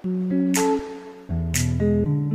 Thank you.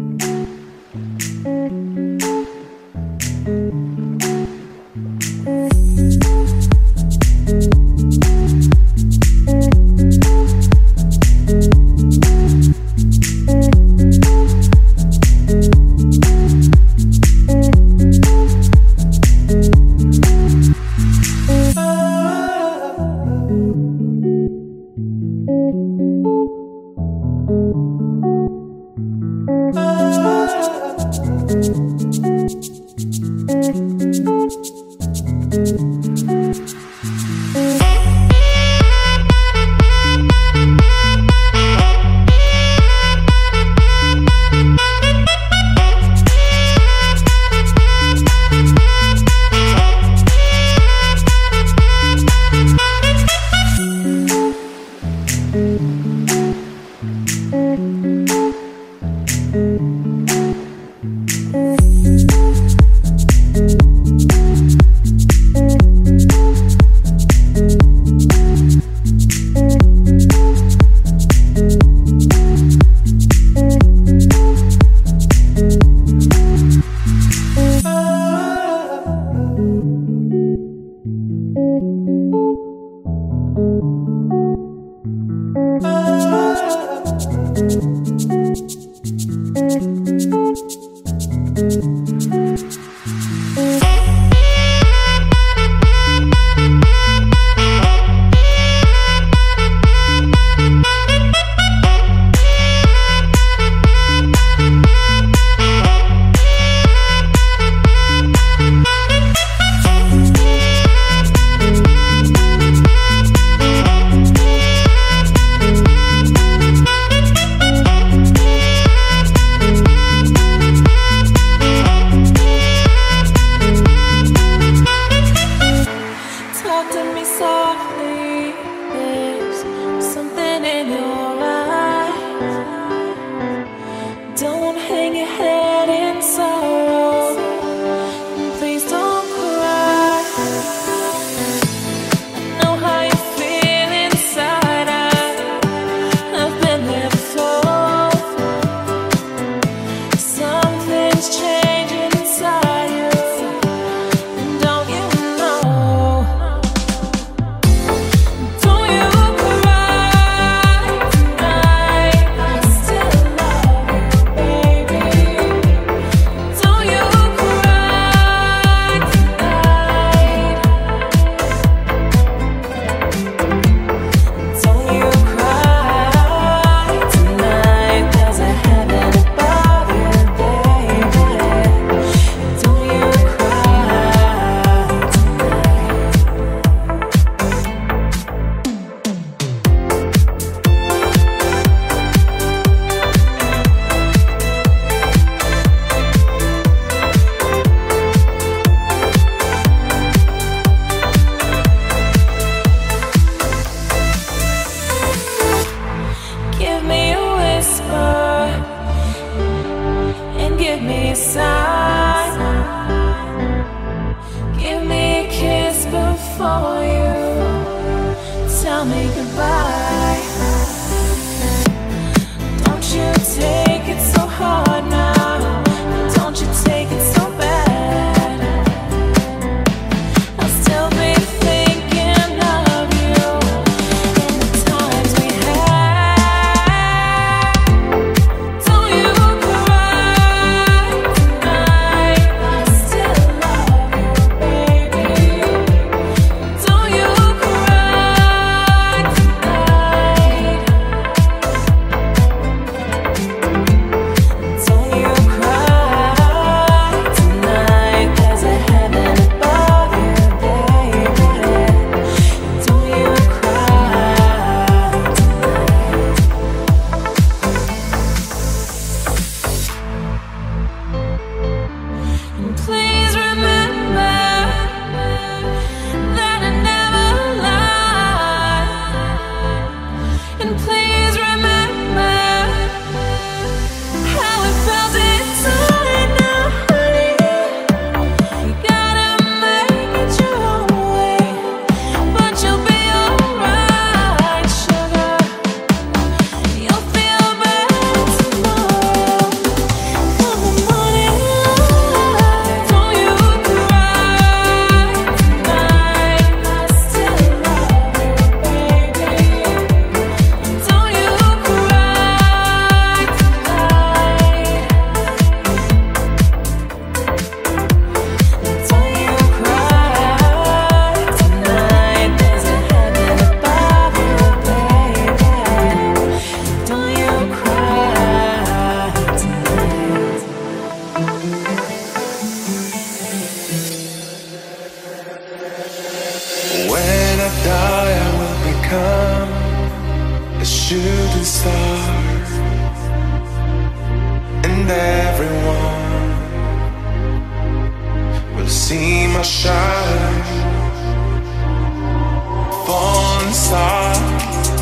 star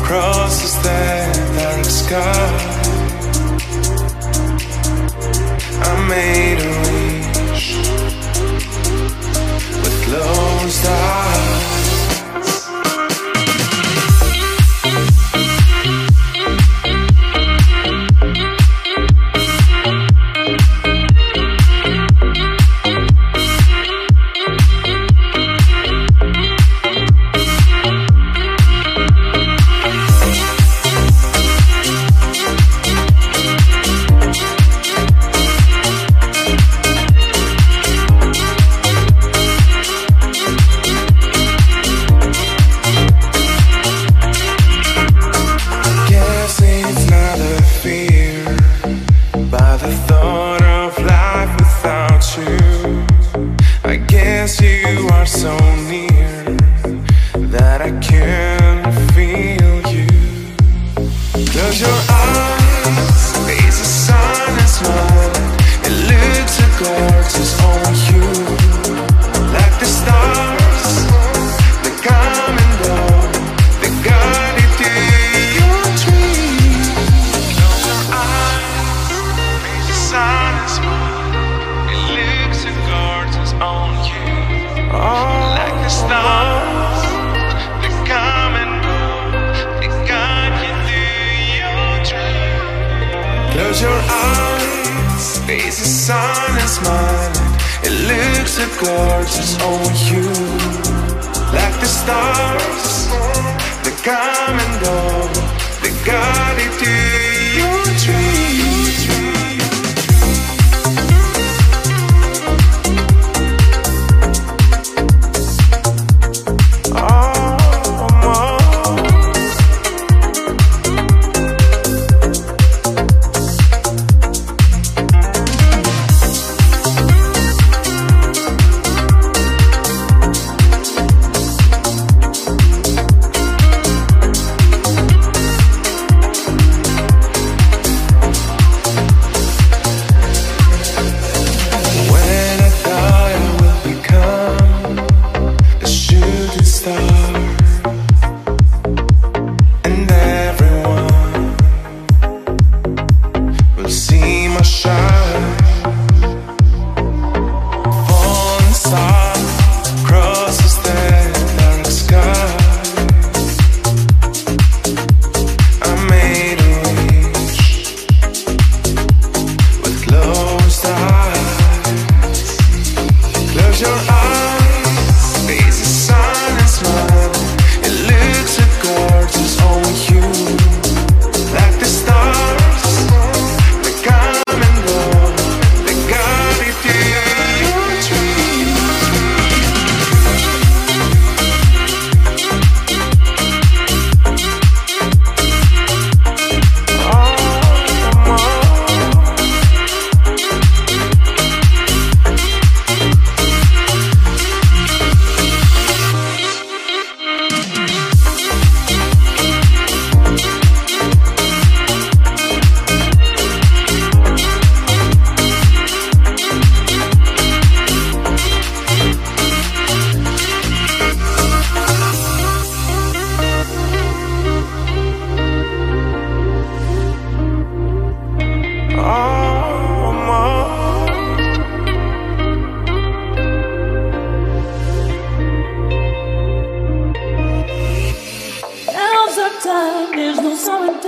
crosses the dark sky. I made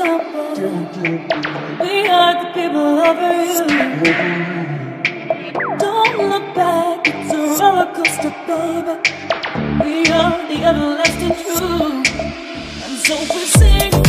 We are the people of you. Don't look back, it's a roller coaster, baby. We are the everlasting truth. And so we sing.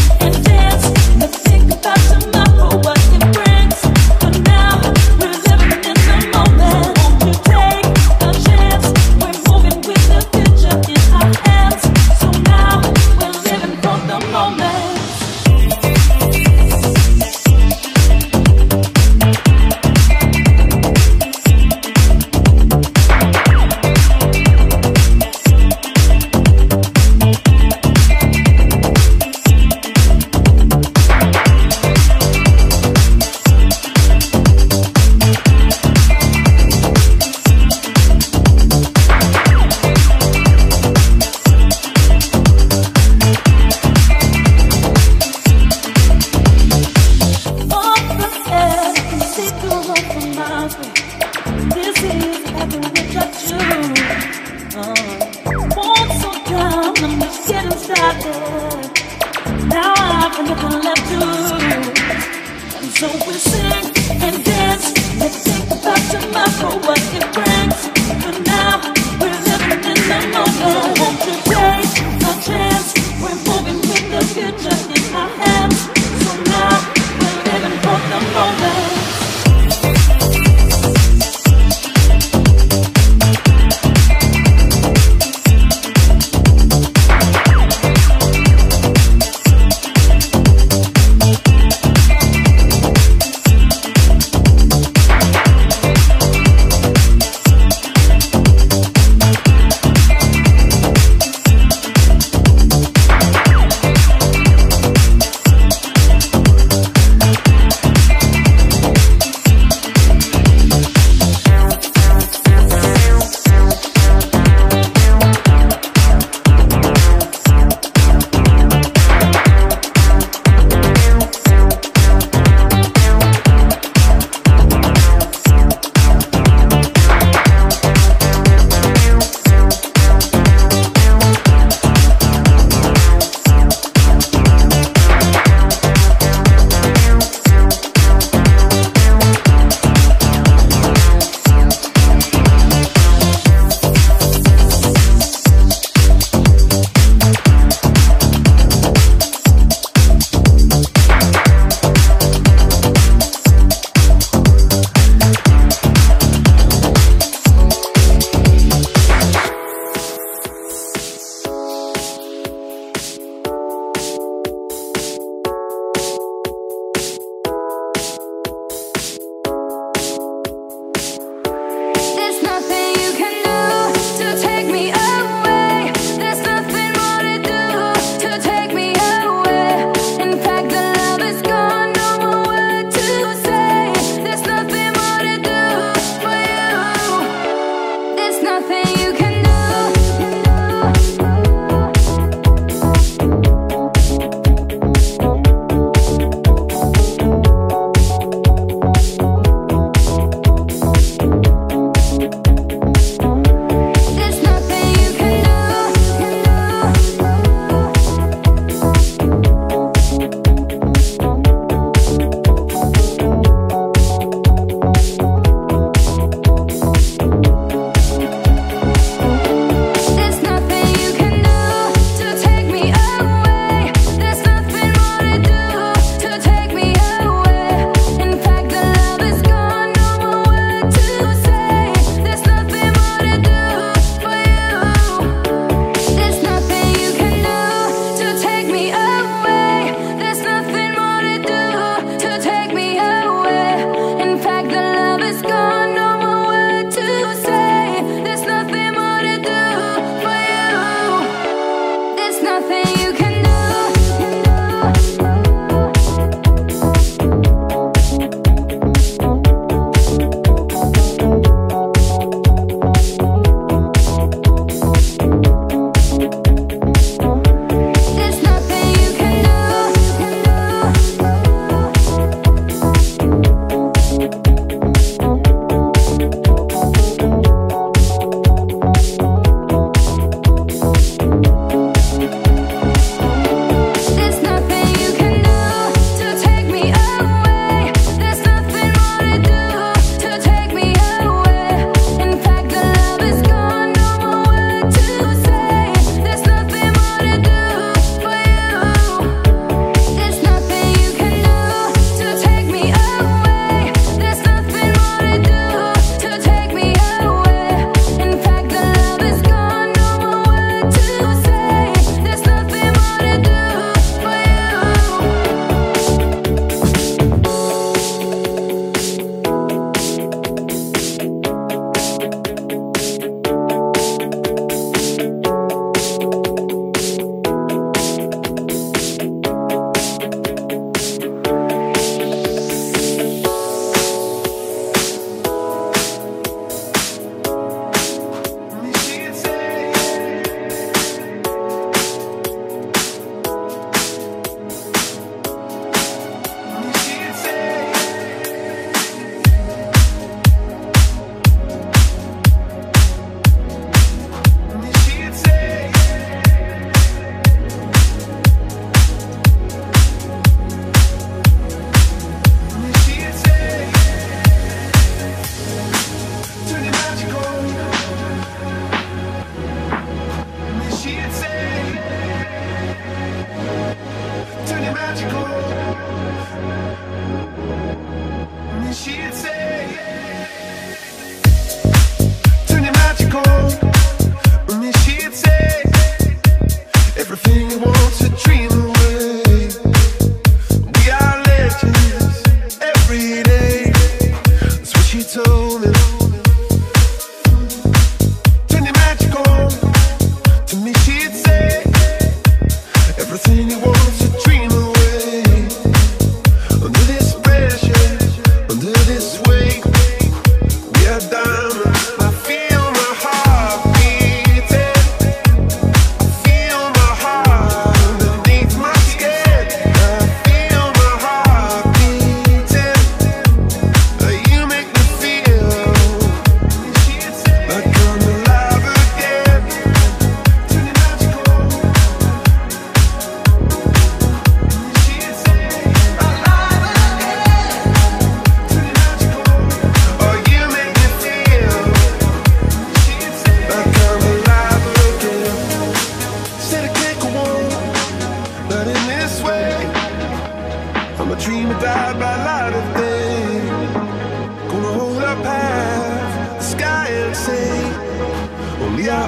I.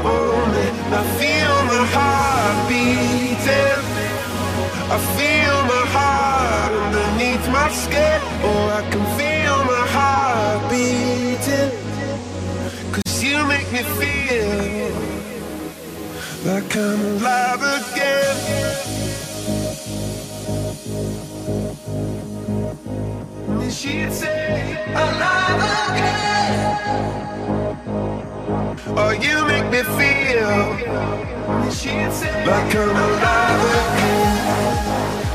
I feel my heart beating. I feel my heart underneath my skin. Oh, I can feel my heart beating. Cause you make me feel like I'm alive again. And she'd say, alive again. Oh, you make me feel, like I'm alive again.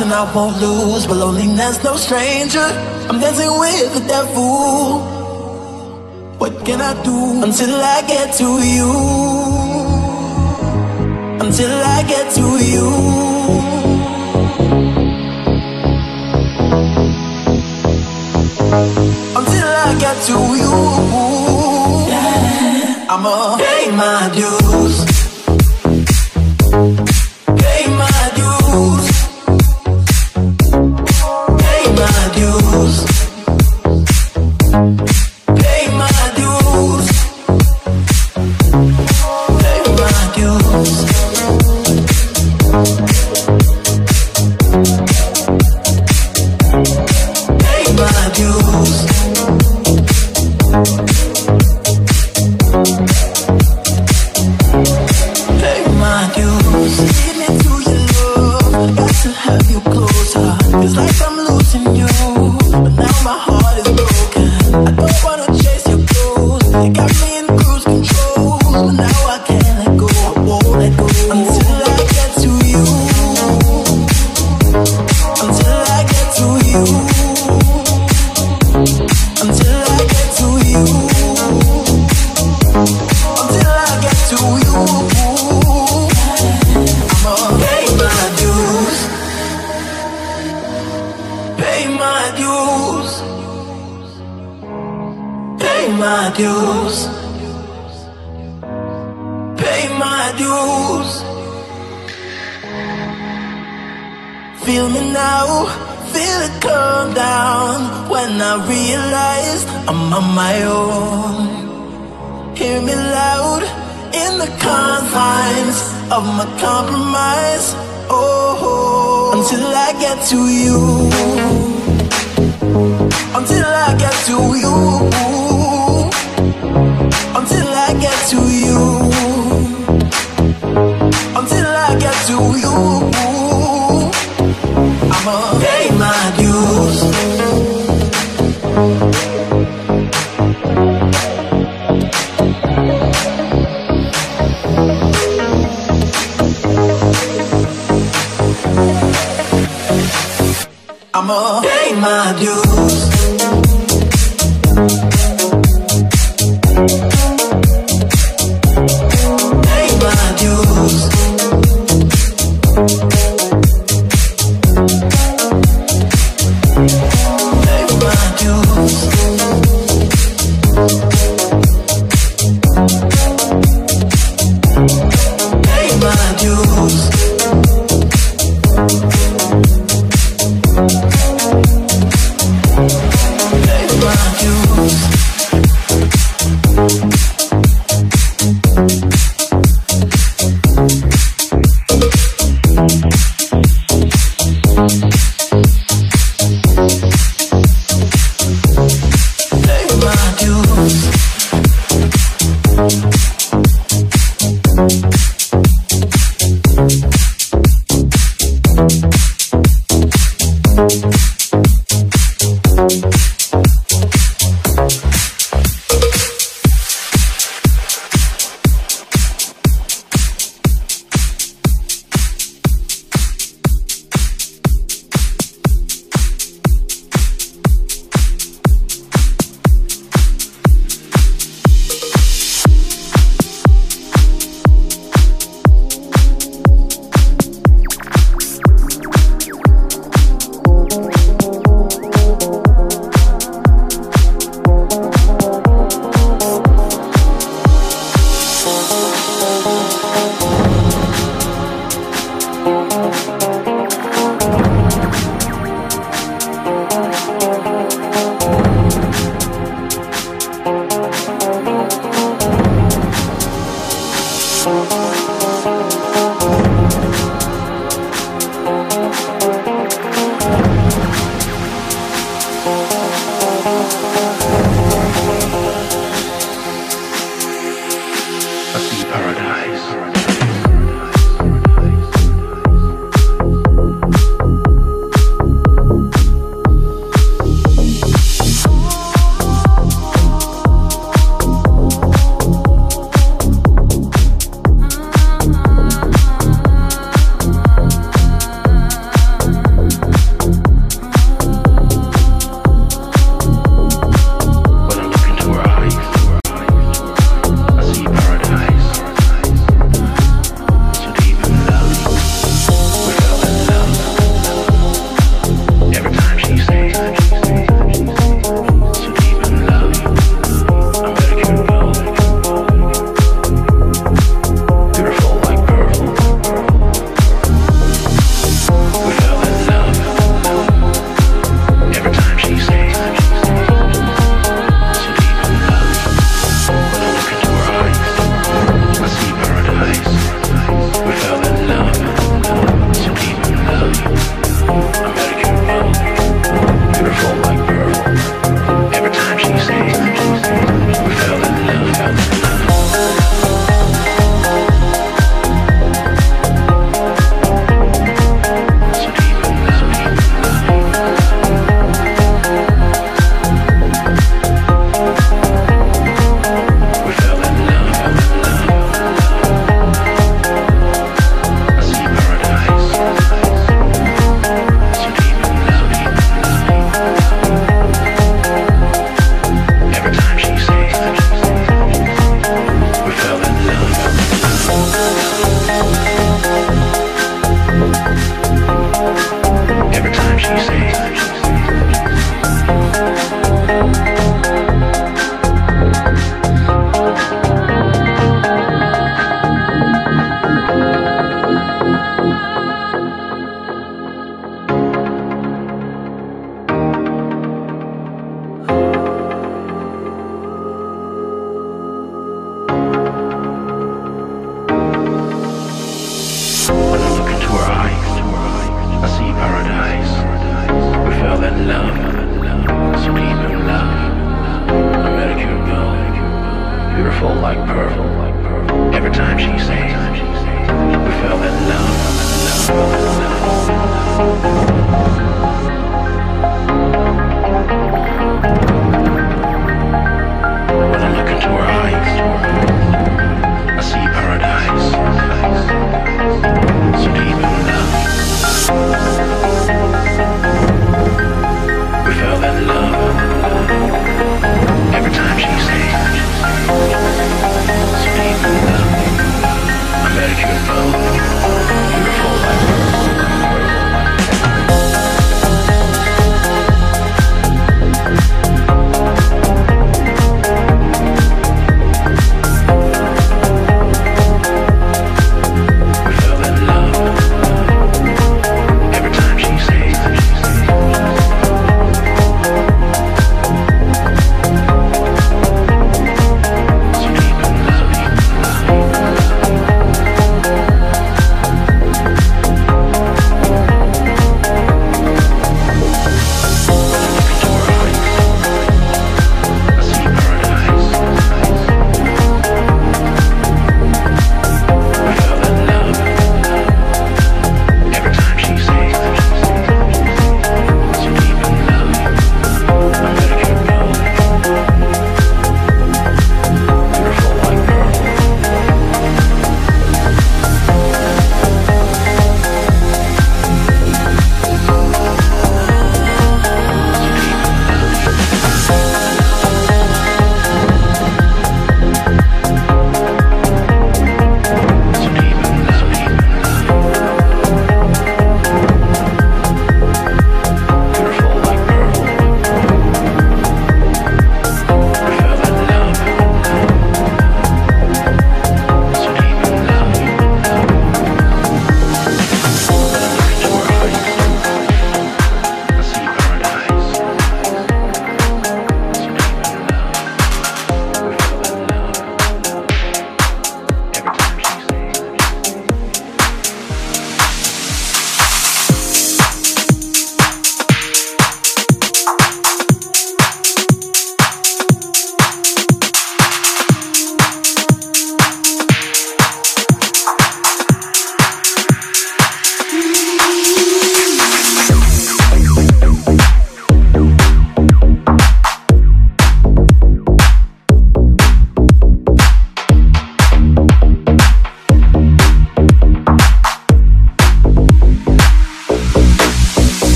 And I won't lose. But loneliness, no stranger. I'm dancing with the devil. What can I do until I get to you? Until I get to you. Until I get to you. I'ma pay my dues. Feel me now, feel it come down when I realize I'm on my own. Hear me loud in the confines of my compromise. Oh, until I get to you, until I get to you, until I get to you, until I get to you. more. Take my dues.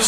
The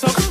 So